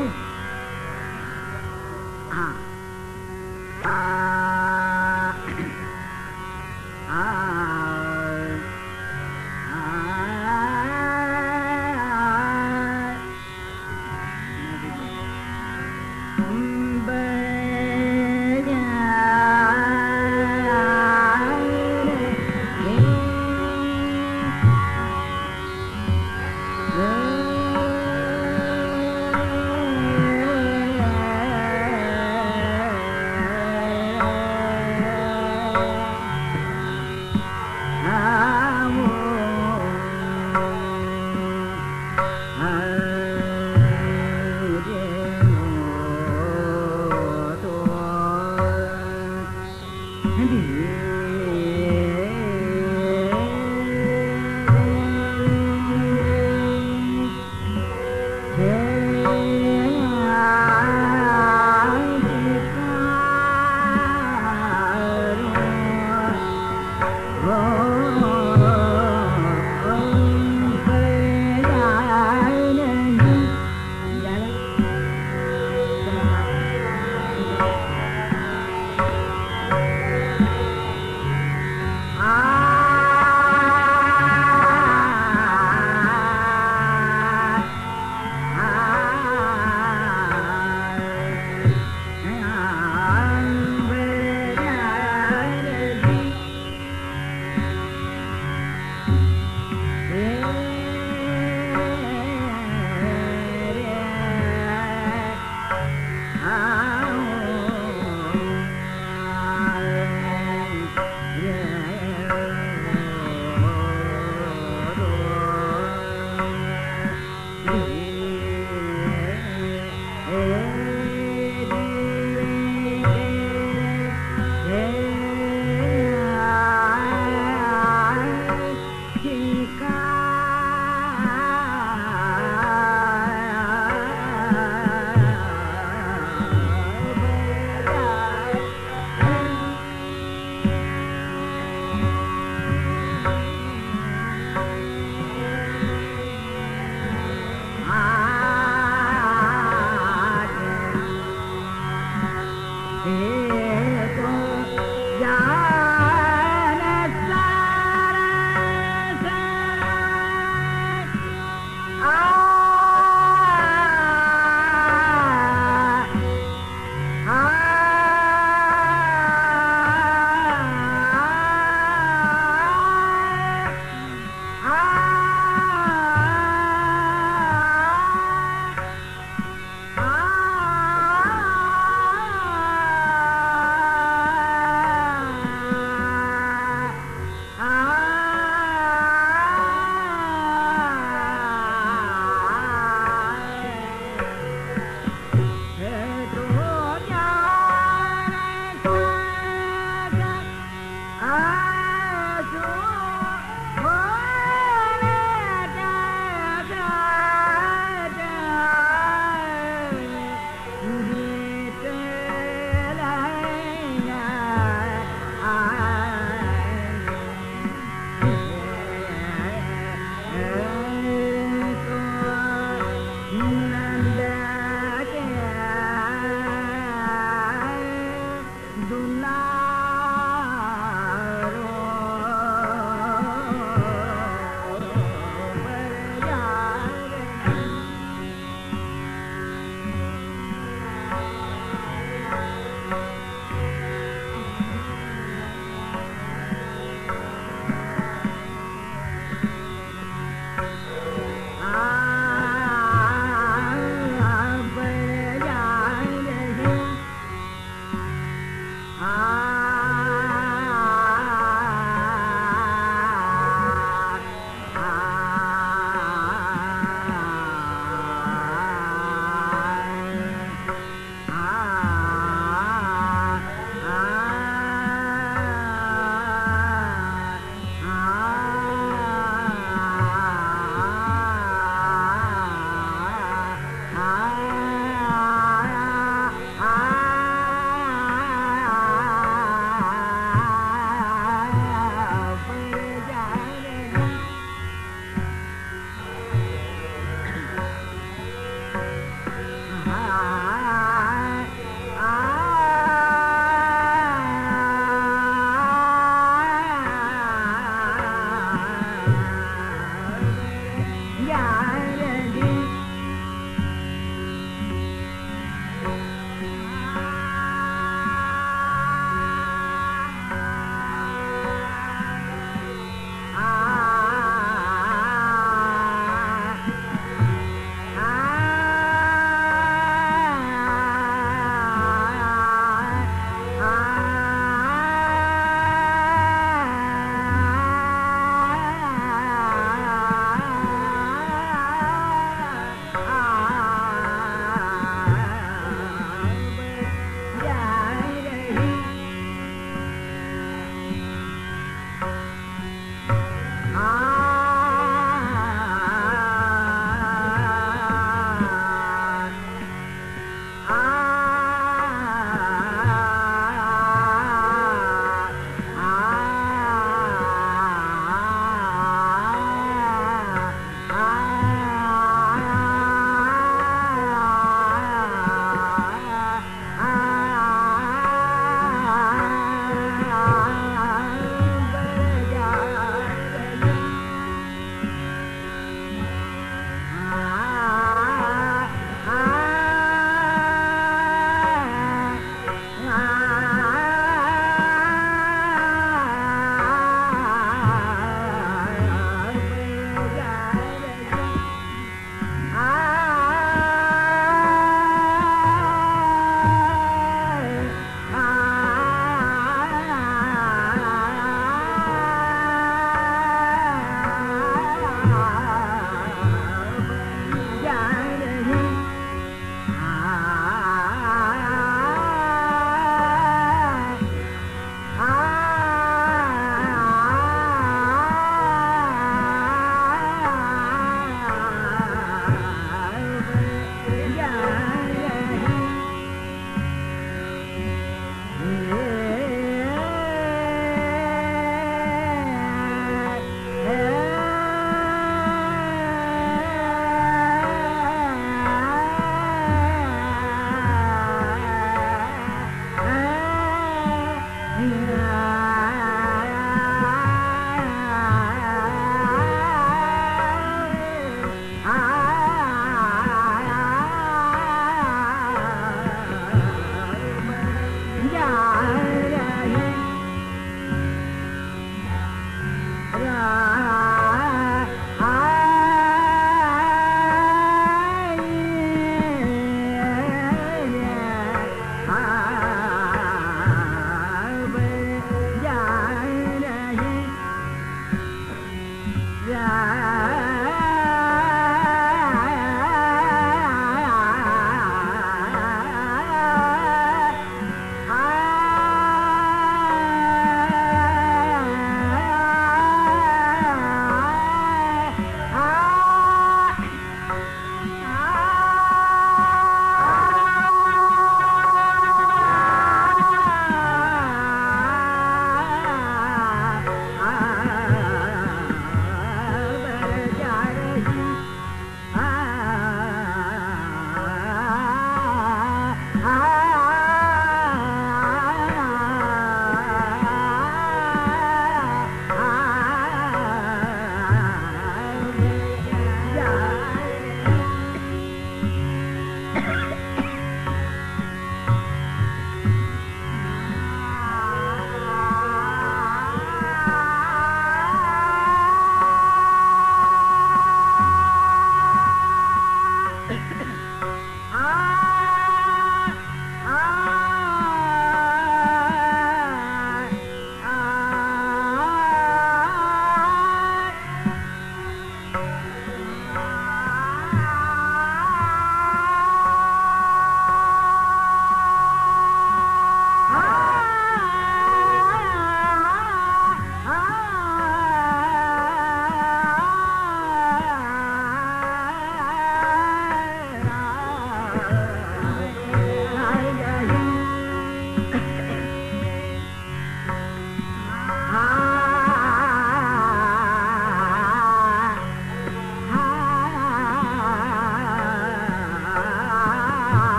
Então? Ah. Ah. Bye.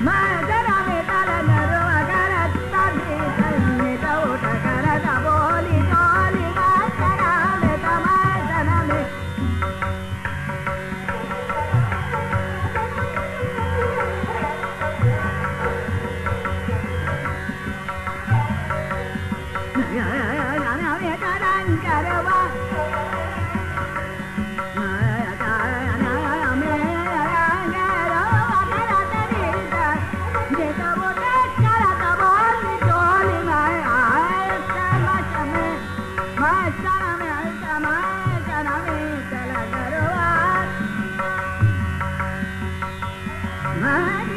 Masana Huh?